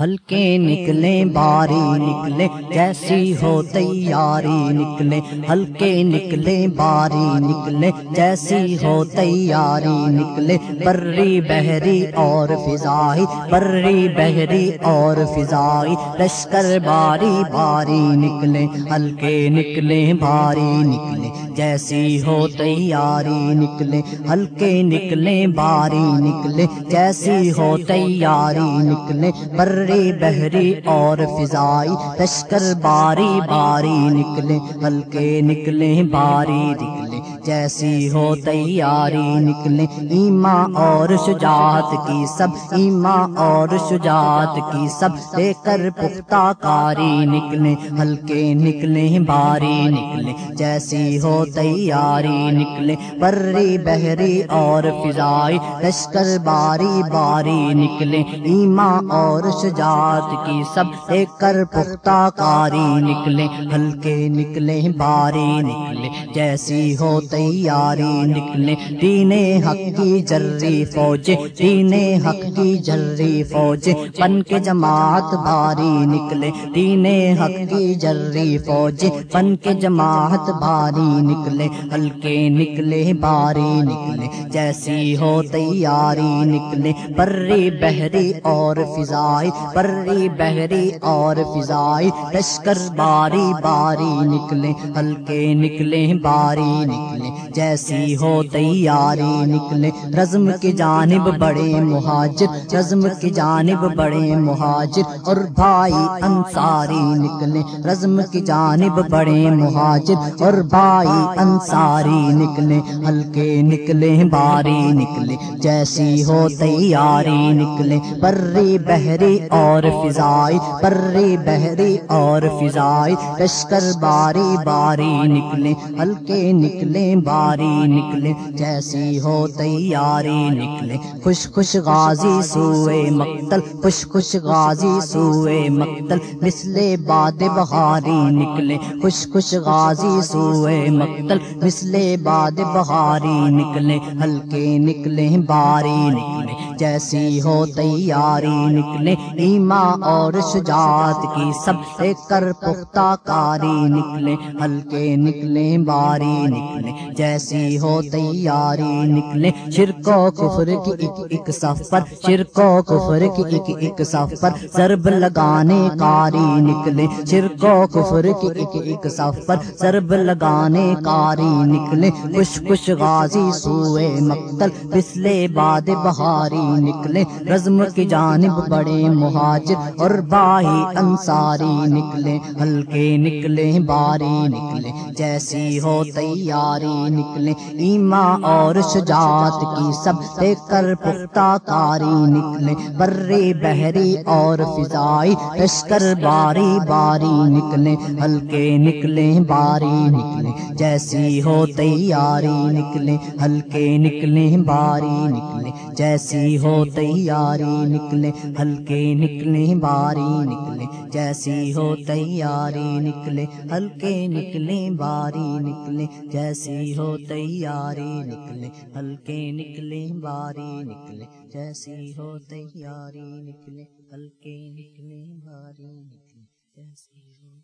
ہلکے نکلے باری نکلے، جیسی ہو تیاری نکلے۔ ہلکے نکلے باری نکلے، جیسی ہو تیاری نکلے۔ پری بہری اور فضائی پری بہری اور فضائی۔ لشکر باری باری نکلے، ہلکے نکلے باری نکلے۔ جیسی ہو تیاری نکلے، ہلکے نکلے باری نکلے۔ جیسی ہو تیاری نکلے پر بہری اور فضائی، لشکر باری باری نکلے ہلکے نکلے باری نکلے جیسی ہو تیاری نکلے ایما اور شجاعت کی سب ایما اور شجاعت کی سب، لے کر پختہ کاری نکلے ہلکے نکلے باری نکلے جیسی ہو تیاری نکلے پری بہری اور فضائی، لشکر باری باری نکلے ایما اور شجاعت جات کی سب کر پختہ کاری نکلے ہلکے نکلے باری نکلے جیسی ہو تیاری نکلے تین حق کی جری فوج تین حق کی جری فوج پن کے جماعت بھاری نکلے تین حق کی جری فوج پن کے جماعت بھاری نکلے ہلکے نکلے باری نکلے جیسی ہو تیاری نکلے پری بہری اور فضائی پری بہری اور فضائی، لشکر باری باری نکلے ہلکے نکلے باری نکلے جیسی ہو تیاری نکلے رزم کی جانب بڑے مہاجر، رزم کی جانب بڑے مہاجر اور بھائی انصاری نکلے رزم کی جانب بڑے مہاجر اور بھائی انصاری نکلے ہلکے نکلے باری نکلے جیسی ہو تیاری نکلے پری بہری اور فضائی پری بہری اور فضائی لشکر باری باری نکلے ہلکے نکلے باری نکلے جیسی ہو تیاری نکلے خوش خوش غازی سوئے مقتل خوش خوش غازی سوئے مقتل مسلے باد بہاری نکلے خوش خوش غازی سوئے مقتل مسلے باد بہاری نکلے ہلکے نکلے باری نکلے جیسی ہو تیاری نکلے ایما اور شجاعت کی سب ایک کر پختہ کاری نکلے ہلکے نکلے، باری نکلے، جیسی ہو تیاری نکلے۔ شرکو کفر کی ایک ایک سفر شرکو کفر کی ایک ایک سفر ضرب لگانے کاری نکلے۔ شرکو کفر کی ایک ایک سفر ضرب لگانے کاری نکلے۔ خوش خوش غازی سوئے مقتل، پسلے باد بہاری نکلے۔ رزم کی جانب بڑے مہاجر اور بھائی انصاری نکلے ہلکے نکلے باری نکلے جیسی ہو تیاری نکلے ایما اور شجاعت کی سب دیکھ کر پختہ کاری نکلے برے بہری اور فضائی، لشکر باری باری نکلے ہلکے نکلے باری نکلے جیسی ہو تیاری نکلے ہلکے نکلے باری نکلے جیسی ہو تیاری نکلے ہلکے نکلے، باری نکلے، جیسی ہو تیاری نکلے، ہلکے نکلے، باری نکلے، جیسی ہو تیاری نکلے، ہلکے نکلے، باری نکلے، جیسی ہو تیاری نکلے، ہلکے نکلے، باری نکلے، جیسی ہو